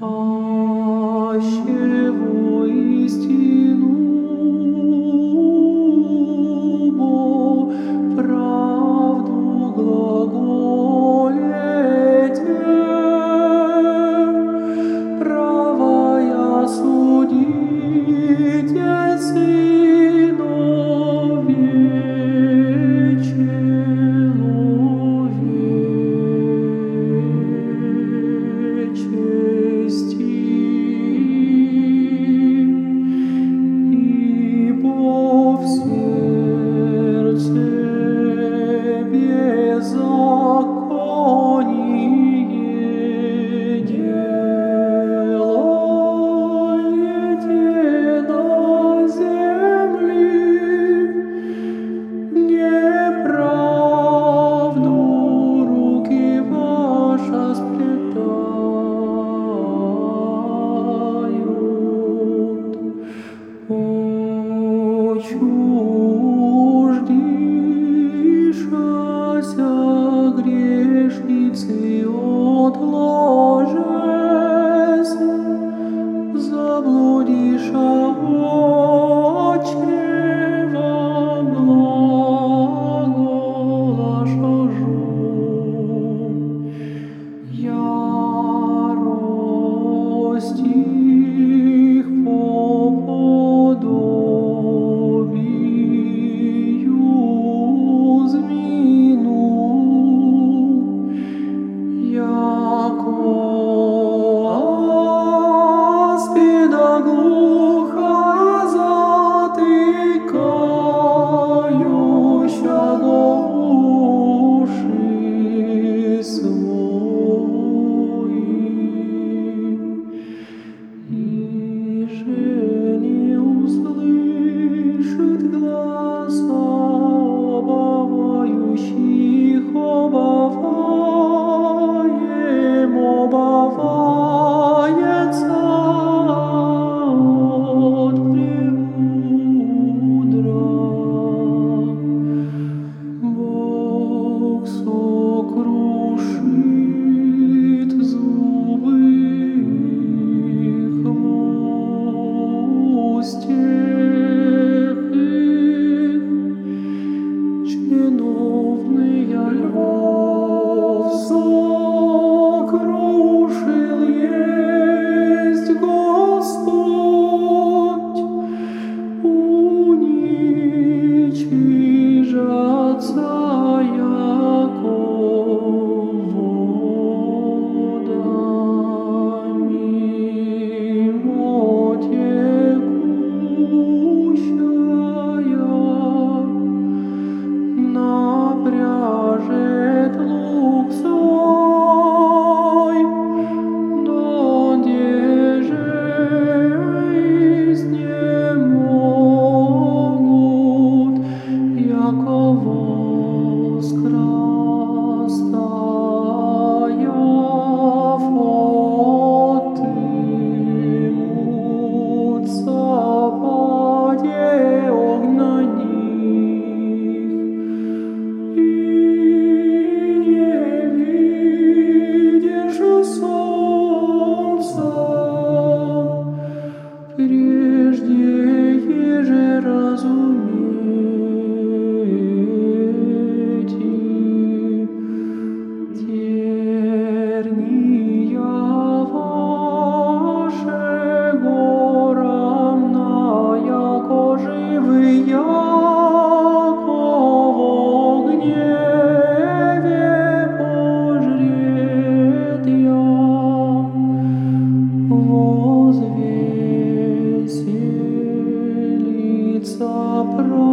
аще воистину бо отложес, тільки же розумів. soprano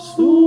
sua.